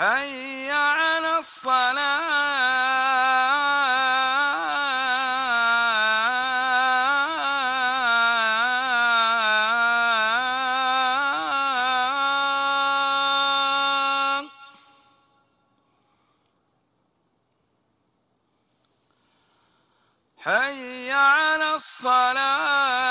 حي على الصلاة. حي على الصلاة.